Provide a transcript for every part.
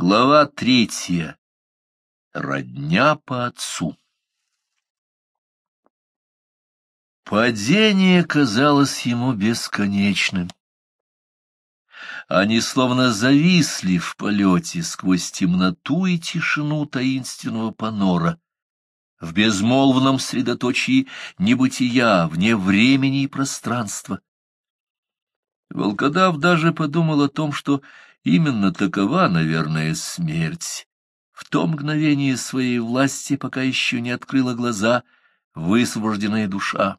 Глава третья. Родня по отцу. Падение казалось ему бесконечным. Они словно зависли в полете сквозь темноту и тишину таинственного панора, в безмолвном средоточии небытия, вне времени и пространства. Волкодав даже подумал о том, что Именно такова, наверное, смерть. В то мгновение своей власти, пока еще не открыла глаза, высвобожденная душа.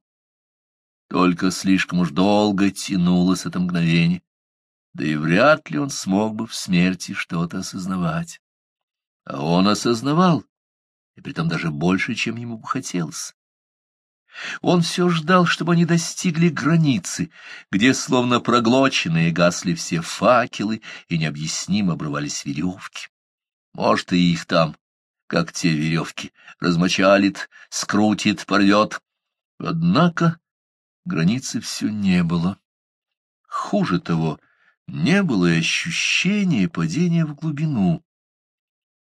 Только слишком уж долго тянулось это мгновение, да и вряд ли он смог бы в смерти что-то осознавать. А он осознавал, и притом даже больше, чем ему бы хотелось. Он все ждал, чтобы они достигли границы, где, словно проглоченные, гасли все факелы и необъяснимо обрывались веревки. Может, и их там, как те веревки, размочалит, скрутит, порвет. Однако границы все не было. Хуже того, не было и ощущения падения в глубину.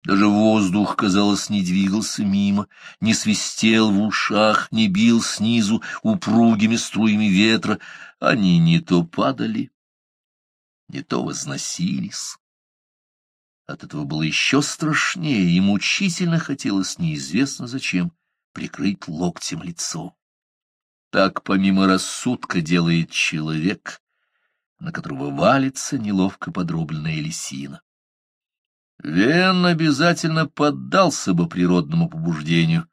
Даже воздух, казалось, не двигался мимо, не свистел в ушах, не бил снизу упругими струями ветра. Они не то падали, не то возносились. От этого было еще страшнее, и мучительно хотелось неизвестно зачем прикрыть локтем лицо. Так помимо рассудка делает человек, на которого валится неловко подрубленная лисина. Вен обязательно поддался бы природному побуждению.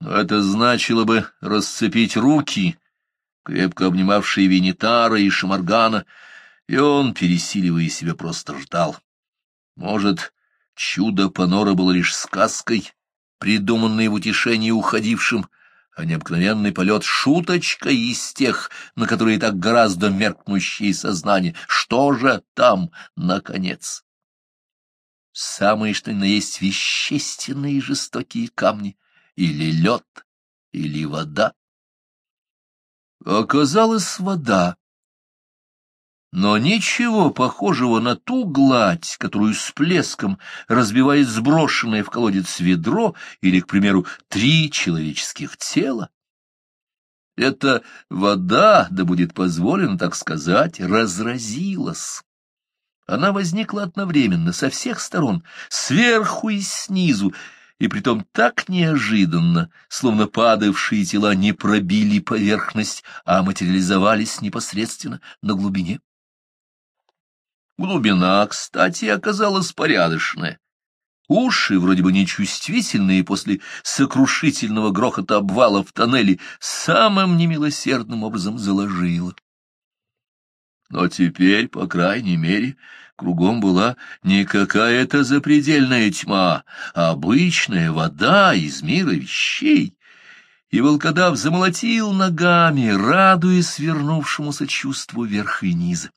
Но это значило бы расцепить руки, крепко обнимавшие Венитара и Шамаргана, и он, пересиливая себя, просто ждал. Может, чудо Панора было лишь сказкой, придуманной в утешении уходившим, а необыкновенный полет шуточкой из тех, на которые так гораздо меркнущие сознание. Что же там, наконец? Самые что ни на есть вещественные жестокие камни, или лед, или вода. Оказалась вода, но ничего похожего на ту гладь, которую с плеском разбивает сброшенное в колодец ведро или, к примеру, три человеческих тела. Эта вода, да будет позволено так сказать, разразилась. Она возникла одновременно со всех сторон, сверху и снизу, и притом так неожиданно, словно падавшие тела не пробили поверхность, а материализовались непосредственно на глубине. Глубина, кстати, оказалась порядочная. Уши, вроде бы нечувствительные после сокрушительного грохота обвала в тоннеле, самым немилосердным образом заложило. Но теперь, по крайней мере, кругом была не какая-то запредельная тьма, а обычная вода из мира вещей. И волкодав замолотил ногами, радуясь вернувшемуся чувству верха и низа.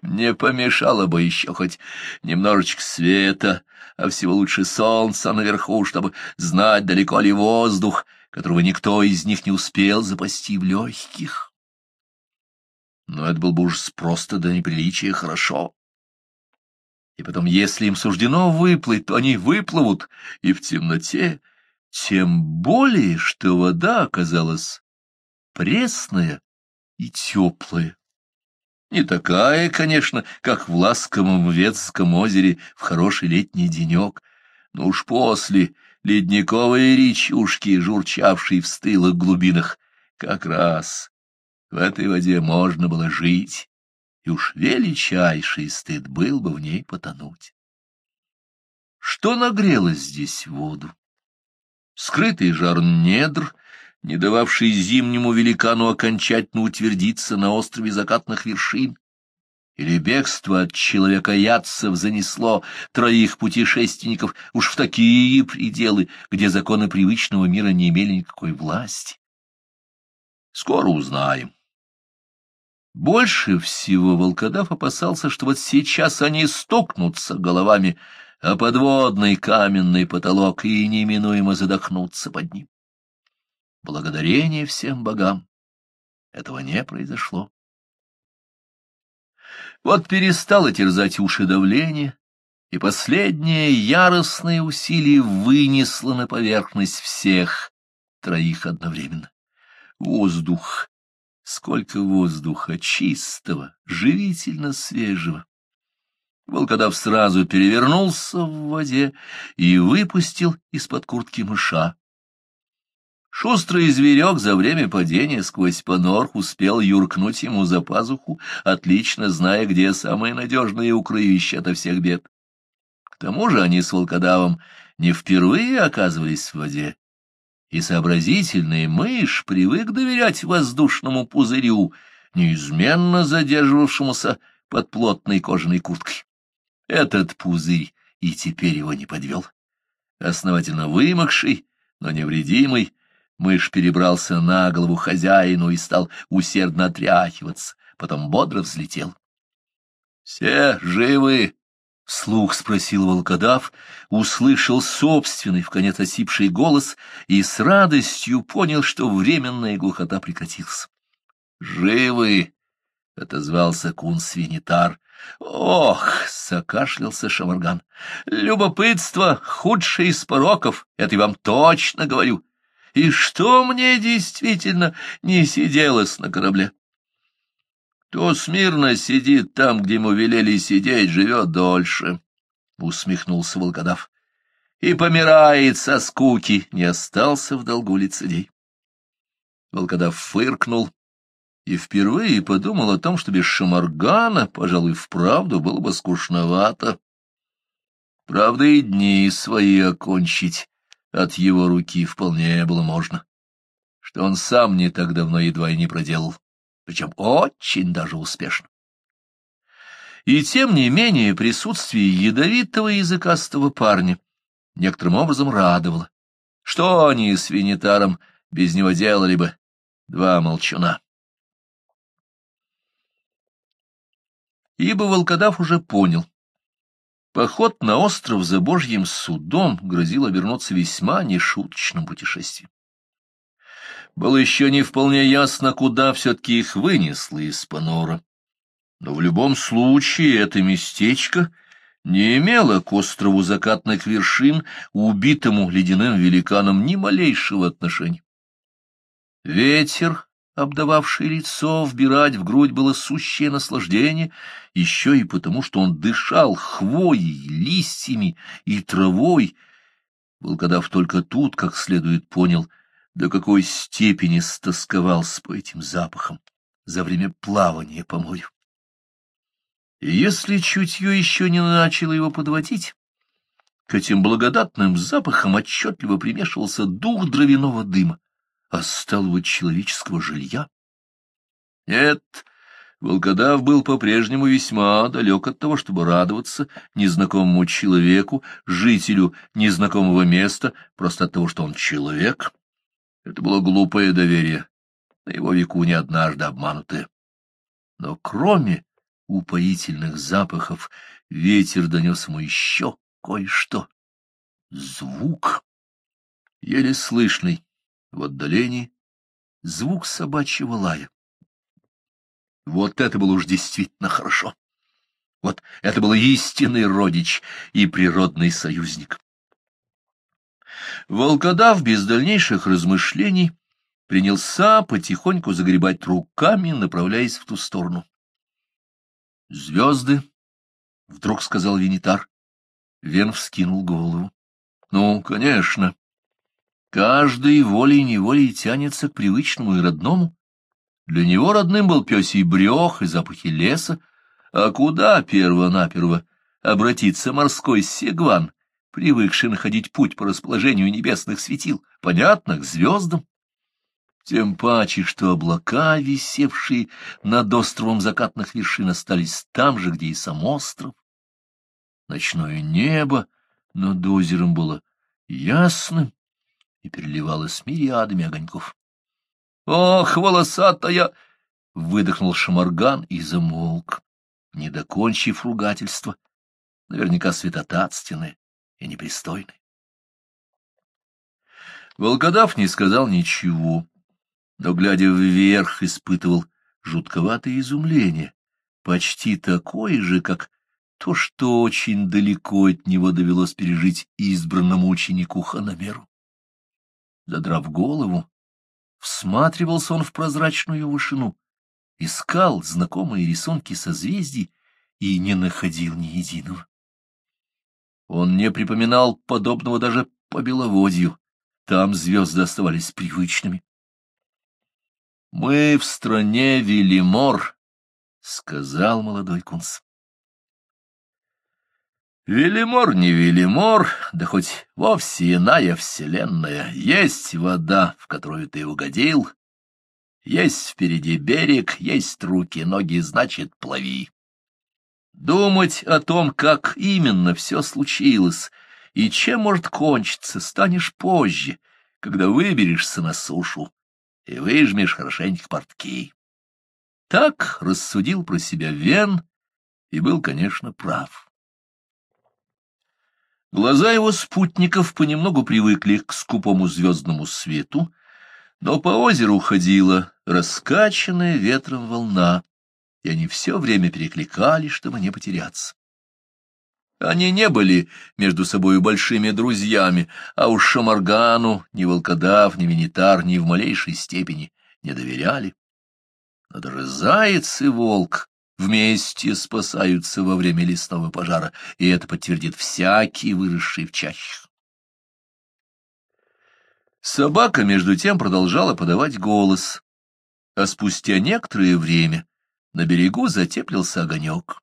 Не помешало бы еще хоть немножечко света, а всего лучше солнца наверху, чтобы знать, далеко ли воздух, которого никто из них не успел запасти в легких но это был бы уж просто до неприличия хорошо. И потом, если им суждено выплыть, то они выплывут, и в темноте, тем более, что вода оказалась пресная и теплая. Не такая, конечно, как в ласковом Ветском озере в хороший летний денек, но уж после ледниковой речушки, журчавшей в стылых глубинах, как раз в этой воде можно было жить, и уж величайший стыд был бы в ней потонуть. Что нагрело здесь воду? Скрытый жар недр, не дававший зимнему великану окончательно утвердиться на острове закатных вершин, или бегство от человека-ядцев занесло троих путешественников уж в такие пределы, где законы привычного мира не имели никакой власти. Скоро узнаем. Больше всего волкодав опасался, что вот сейчас они стукнутся головами о подводный каменный потолок и неминуемо задохнутся под ним. Благодарение всем богам. Этого не произошло. Вот перестало терзать уши давление, и последнее яростное усилие вынесло на поверхность всех троих одновременно. Воздух, сколько воздуха, чистого, живительно свежего. Волкодав сразу перевернулся в воде и выпустил из-под куртки мыша. Шустрый зверек за время падения сквозь понор успел юркнуть ему за пазуху, отлично зная, где самое надежное укрывище ото всех бед. К тому же они с волкодавом не впервые оказывались в воде, и сообразительный мышь привык доверять воздушному пузырю, неизменно задерживавшемуся под плотной кожаной курткой. Этот пузырь и теперь его не подвел. Основательно вымокший, но невредимый, мышь перебрался на голову хозяину и стал усердно отряхиваться, потом бодро взлетел. — Все живы? — слух спросил волкодав, услышал собственный, в конец осипший голос и с радостью понял, что временная глухота прекратилась. — Живы! — отозвался кун-свинитар. — Ох! — закашлялся Шамарган. — Любопытство — худшее из пороков, это я вам точно говорю. И что мне действительно не сиделось на корабле? Кто смирно сидит там, где ему велели сидеть, живет дольше, — усмехнулся волкодав. И помирает со скуки, не остался в долгу лицедей. Волкодав фыркнул и впервые подумал о том, что без шамаргана, пожалуй, вправду было бы скучновато. Правда, и дни свои окончить от его руки вполне было можно, что он сам не так давно едва и не проделал причем очень даже успешно. И тем не менее присутствие ядовитого языкастого парня некоторым образом радовало. Что они с Винитаром без него делали бы? Два молчуна. Ибо волкодав уже понял. Поход на остров за Божьим судом грозил обернуться весьма нешуточным путешествием. Было еще не вполне ясно, куда все-таки их вынесло из Панора. Но в любом случае это местечко не имело к острову закатных вершин, убитому ледяным великаном, ни малейшего отношения. Ветер, обдававший лицо, вбирать в грудь было сущее наслаждение, еще и потому, что он дышал хвоей, листьями и травой. Волкодав только тут, как следует, понял — до какой степени стосковался по этим запахам за время плавания по морю. И если чутье еще не начало его подводить, к этим благодатным запахам отчетливо примешивался дух дровяного дыма, осталого человеческого жилья. Нет, волкодав был по-прежнему весьма далек от того, чтобы радоваться незнакомому человеку, жителю незнакомого места, просто от того, что он человек — это было глупое доверие, на его веку не однажды обманутое. Но кроме упоительных запахов, ветер донес ему еще кое-что. Звук, еле слышный, в отдалении, звук собачьего лая. Вот это было уж действительно хорошо. Вот это был истинный родич и природный союзник. Волкодав без дальнейших размышлений принялся потихоньку загребать руками, направляясь в ту сторону. «Звезды!» — вдруг сказал Винитар. Вен вскинул голову. «Ну, конечно. Каждый волей-неволей тянется к привычному и родному. Для него родным был пёсий брёх и запахи леса, а куда перво-наперво обратиться морской сегван, привыкший находить путь по расположению небесных светил, понятно, к звездам. Тем паче, что облака, висевшие над островом закатных вершин, остались там же, где и сам остров. Ночное небо над озером было ясным и переливалось мириадами огоньков. «Ох, волосатая!» — выдохнул Шамарган и замолк, не докончив ругательство, наверняка святотатственное и непристойной. Волкодав не сказал ничего, но, глядя вверх, испытывал жутковатое изумление, почти такое же, как то, что очень далеко от него довелось пережить избранному ученику Ханамеру. Задрав голову, всматривался он в прозрачную вышину, искал знакомые рисунки созвездий и не находил ни единого. Он не припоминал подобного даже по беловодью, там звезды оставались привычными. «Мы в стране Велимор», — сказал молодой кунс. Велимор не Велимор, да хоть вовсе иная вселенная. Есть вода, в которую ты угодил, есть впереди берег, есть руки, ноги, значит, плави. Думать о том, как именно все случилось и чем может кончиться, станешь позже, когда выберешься на сушу и выжмешь хорошенько портки. Так рассудил про себя Вен и был, конечно, прав. Глаза его спутников понемногу привыкли к скупому звездному свету, но по озеру ходила раскачанная ветром волна, и они все время перекликались, чтобы не потеряться. Они не были между собой большими друзьями, а уж Шамаргану ни волкодав, ни Винитар ни в малейшей степени не доверяли. Но даже заяц и волк вместе спасаются во время лесного пожара, и это подтвердит всякий, выросший в чащах. Собака, между тем, продолжала подавать голос, а спустя некоторое время на берегу затеплился огонек.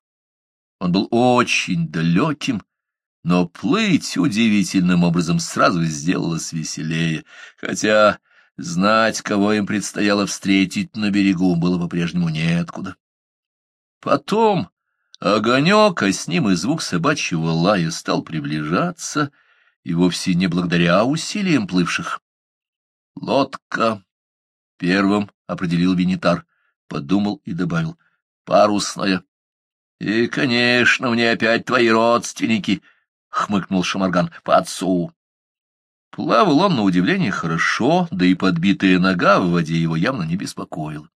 Он был очень далеким, но плыть удивительным образом сразу сделалось веселее, хотя знать, кого им предстояло встретить на берегу, было по-прежнему неоткуда. Потом огонек, а с ним и звук собачьего лая стал приближаться, и вовсе не благодаря усилиям плывших. «Лодка!» — первым определил Винитар, подумал и добавил. «Парусная!» «И, конечно, мне опять твои родственники!» — хмыкнул Шамарган. «По отцу!» Плавал он, на удивление, хорошо, да и подбитая нога в воде его явно не беспокоила.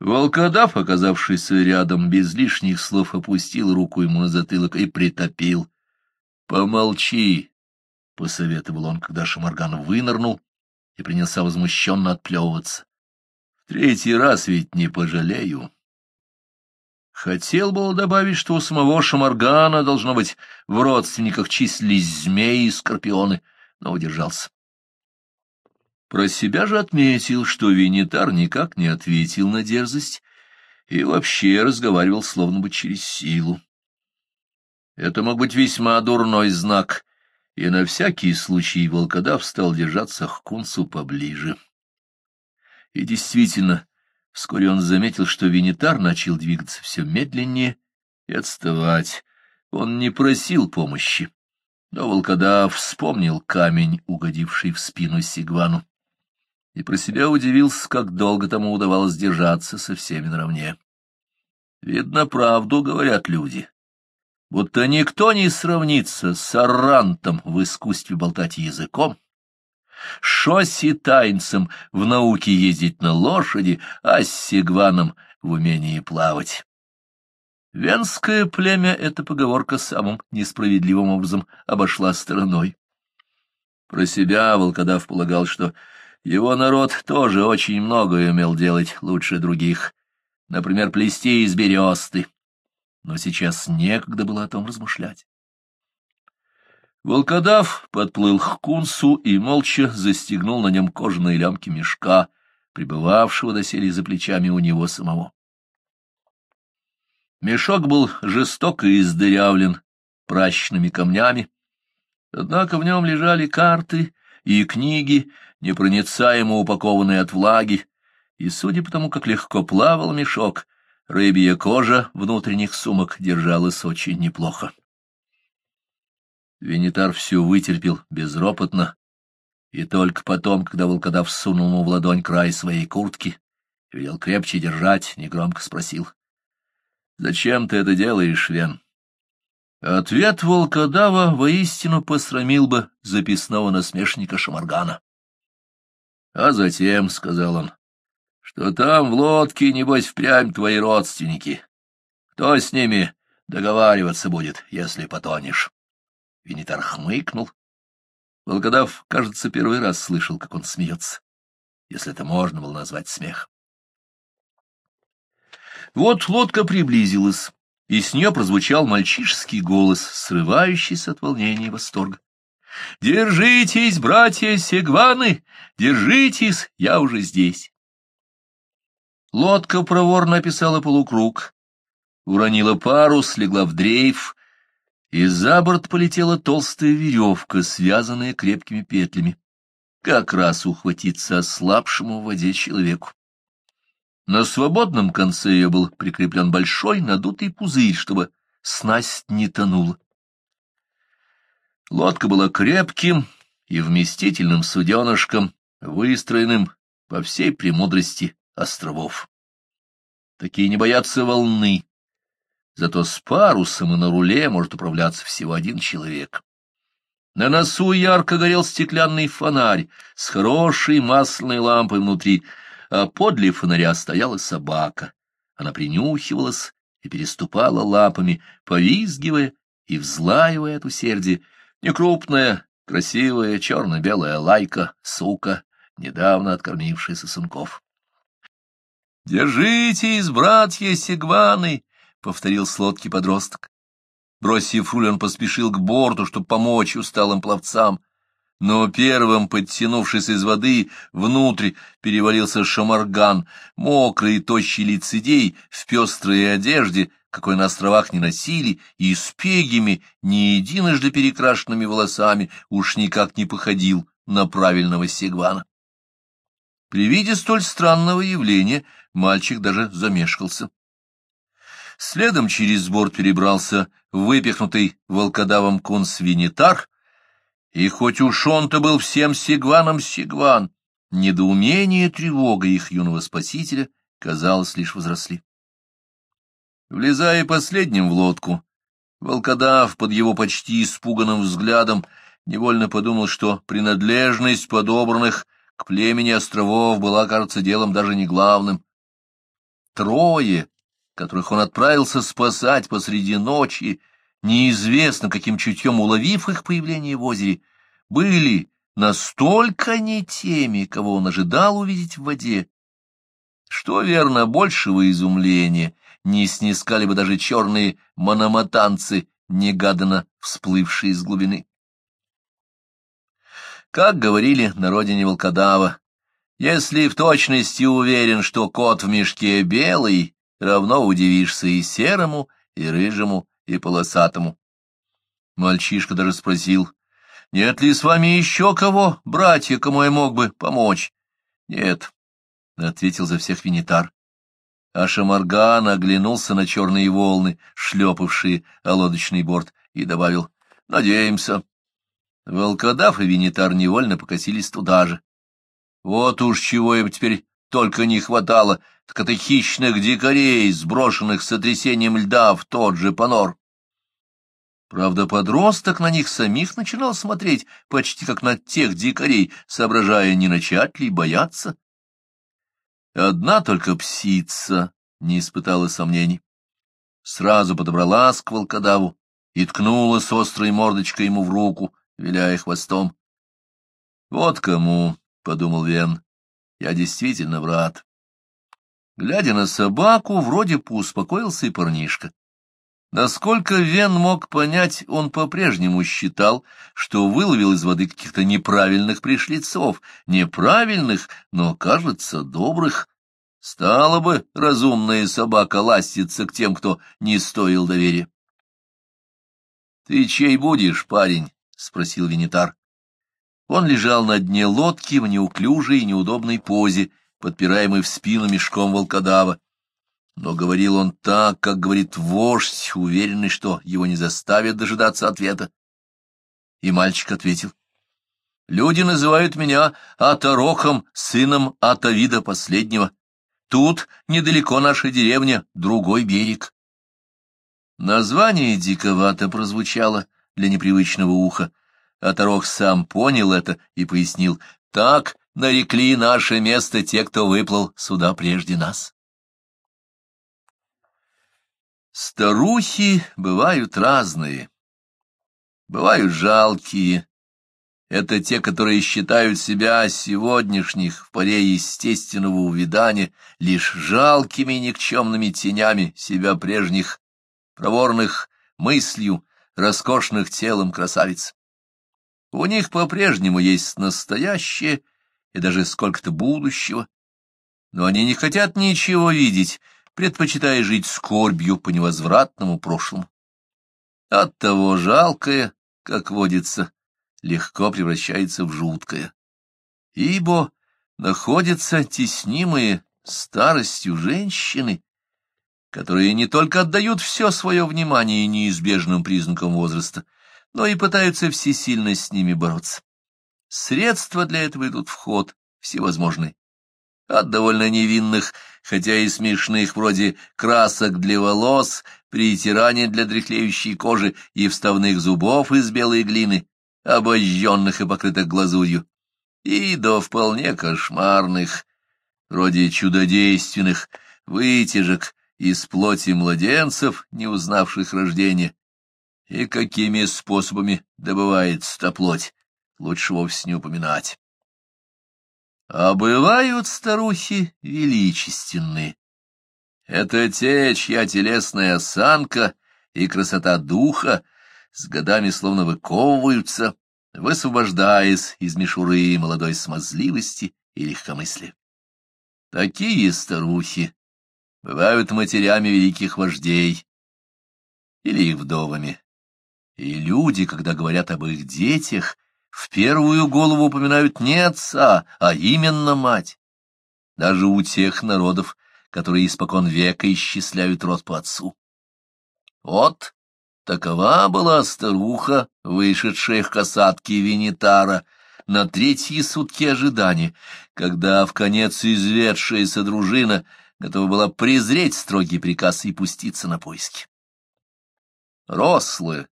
Волкодав, оказавшийся рядом, без лишних слов опустил руку ему на затылок и притопил. — Помолчи, — посоветовал он, когда Шамарган вынырнул и принялся возмущенно отплевываться. — третий раз ведь не пожалею. Хотел было добавить, что у самого Шамаргана, должно быть, в родственниках числились змеи и скорпионы, но удержался. Про себя же отметил, что Винитар никак не ответил на дерзость и вообще разговаривал словно бы через силу. Это мог быть весьма дурной знак, и на всякий случай волкодав стал держаться к кунцу поближе. И действительно, вскоре он заметил, что Винитар начал двигаться все медленнее и отставать. Он не просил помощи, но волкодав вспомнил камень, угодивший в спину Сигвану и про себя удивился, как долго тому удавалось держаться со всеми наравне. Видно, правду говорят люди, будто никто не сравнится с Аррантом в искусстве болтать языком, Шоси тайнцем в науке ездить на лошади, а с Сигваном в умении плавать. Венское племя эта поговорка самым несправедливым образом обошла стороной. Про себя волкодав полагал, что его народ тоже очень многое умел делать лучше других, например, плести из бересты, но сейчас некогда было о том размышлять. Волкодав подплыл к кунсу и молча застегнул на нем кожаные лямки мешка, пребывавшего доселе за плечами у него самого. Мешок был жестоко издырявлен прачечными камнями, однако в нем лежали карты и книги, непроницаемо упакованные от влаги, и, судя по тому, как легко плавал мешок, рыбья кожа внутренних сумок держалась очень неплохо. Венитар все вытерпел безропотно, и только потом, когда волкодав сунул ему в ладонь край своей куртки, велел крепче держать, негромко спросил. — Зачем ты это делаешь, Вен? Ответ волкодава воистину посрамил бы записного насмешника Шамаргана. А затем, — сказал он, — что там в лодке, небось, впрямь твои родственники. Кто с ними? договариваться будет, если потонешь. Винитар хмыкнул. Волкодав, кажется, первый раз слышал, как он смеется, если это можно было назвать смех. Вот лодка приблизилась, и с нее прозвучал мальчишеский голос, срывающийся от волнения и восторга. «Держитесь, братья Сегваны! Держитесь, я уже здесь!» Лодка проворно описала полукруг, уронила парус, легла в дрейф, и за борт полетела толстая веревка, связанная крепкими петлями. Как раз ухватиться ослабшему в воде человеку. На свободном конце ее был прикреплен большой надутый пузырь, чтобы снасть не тонула. Лодка была крепким и вместительным суденышком, выстроенным по всей премудрости островов. Такие не боятся волны, зато с парусом и на руле может управляться всего один человек. На носу ярко горел стеклянный фонарь с хорошей масляной лампой внутри, а подле фонаря стояла собака. Она принюхивалась и переступала лапами, повизгивая и взлаивая от усердия. Некрупная, красивая, черно-белая лайка, сука, недавно откормившая сосунков. «Держитесь, братья Сигваны!» — повторил сладкий подросток. Бросив руль, он поспешил к борту, чтобы помочь усталым пловцам. Но первым, подтянувшись из воды, внутрь перевалился шамарган, мокрый и тощий лицедей в пестрой одежде, какой на островах не носили, и с пегими, не единожды перекрашенными волосами, уж никак не походил на правильного сегвана. При виде столь странного явления мальчик даже замешкался. Следом через борт перебрался выпихнутый волкодавом кунс-винитар, и хоть уж он-то был всем сигваном сигван, недоумение и тревога их юного спасителя, казалось, лишь возросли. Влезая последним в лодку, волкодав под его почти испуганным взглядом невольно подумал, что принадлежность подобранных к племени островов была, кажется, делом даже не главным. Трое, которых он отправился спасать посреди ночи, неизвестно каким чутьем уловив их появление в озере, были настолько не теми, кого он ожидал увидеть в воде, что, верно, большего изумления не снискали бы даже черные мономатанцы, негаданно всплывшие из глубины. Как говорили на родине волкодава, если в точности уверен, что кот в мешке белый, равно удивишься и серому, и рыжему, и полосатому. Мальчишка даже спросил, нет ли с вами еще кого, братья, кому я мог бы помочь? Нет, — ответил за всех винитар. А Шамарган оглянулся на черные волны, шлепавшие о лодочный борт, и добавил, — надеемся. Волкодав и Винитар невольно покосились туда же. Вот уж чего им теперь только не хватало, так это хищных дикарей, сброшенных сотрясением льда в тот же понор. Правда, подросток на них самих начинал смотреть почти как на тех дикарей, соображая, не начать ли бояться. Одна только псица не испытала сомнений. Сразу подобралась к волкодаву и ткнула с острой мордочкой ему в руку — виляя хвостом. «Вот кому», — подумал Вен, — «я действительно врат». Глядя на собаку, вроде поуспокоился и парнишка. Насколько Вен мог понять, он по-прежнему считал, что выловил из воды каких-то неправильных пришлицов, неправильных, но, кажется, добрых. Стала бы разумная собака ластиться к тем, кто не стоил доверия. — Ты чей будешь, парень? — спросил Венитар. Он лежал на дне лодки в неуклюжей и неудобной позе, подпираемый в спину мешком волкодава. Но говорил он так, как говорит вождь, уверенный, что его не заставят дожидаться ответа. И мальчик ответил. «Люди называют меня Атарохом, сыном Атавида последнего. Тут недалеко наша деревня, другой берег». Название диковато прозвучало, для непривычного уха. Оторок сам понял это и пояснил, так нарекли наше место те, кто выплыл сюда прежде нас. Старухи бывают разные. Бывают жалкие. Это те, которые считают себя сегодняшних в поре естественного увядания лишь жалкими никчемными тенями себя прежних, проворных мыслью, роскошных телом красавиц. У них по-прежнему есть настоящее и даже сколько-то будущего, но они не хотят ничего видеть, предпочитая жить скорбью по невозвратному прошлому. Оттого жалкое, как водится, легко превращается в жуткое. Ибо находятся теснимые старостью женщины, которые не только отдают все свое внимание неизбежным признакам возраста, но и пытаются всесильно с ними бороться. Средства для этого идут в ход всевозможные от довольно невинных, хотя и смешных, вроде красок для волос, притираний для дряхлеющей кожи и вставных зубов из белой глины, обожженных и покрытых глазурью, и до вполне кошмарных, вроде чудодейственных, вытяжек из плоти младенцев, не узнавших рождения. И какими способами добывается та плоть, лучше вовсе не упоминать. А бывают старухи величественные. Это те, чья телесная осанка и красота духа с годами словно выковываются, высвобождаясь из мишуры молодой смазливости и легкомыслия. Такие старухи бывают матерями великих вождей или их вдовами. И люди, когда говорят об их детях, в первую голову упоминают не отца, а именно мать. Даже у тех народов, которые испокон века исчисляют род по отцу. Вот такова была старуха, вышедшая к касатке Венитара, на третьи сутки ожидания, когда в конец изведшаяся дружина готова была презреть строгий приказ и пуститься на поиски. Рослая,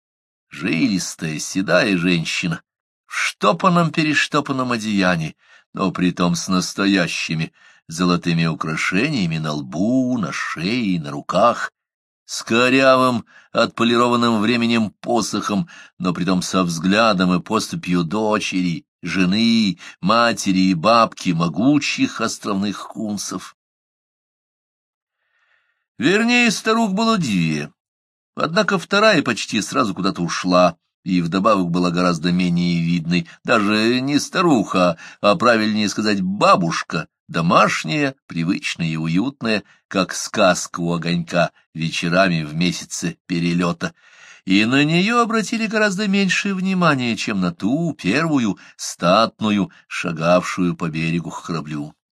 жилистая, седая женщина — штопанном-перештопанном одеянии, но притом с настоящими золотыми украшениями на лбу, на шее и на руках, с корявым, отполированным временем посохом, но притом со взглядом и поступью дочери, жены, матери и бабки могучих островных кунцев. Вернее, старух было две, однако вторая почти сразу куда-то ушла, и вдобавок была гораздо менее видной, даже не старуха, а правильнее сказать бабушка, домашняя, привычная и уютная, как сказка у огонька вечерами в месяце перелета, и на нее обратили гораздо меньшее внимание, чем на ту первую, статную, шагавшую по берегу к кораблю.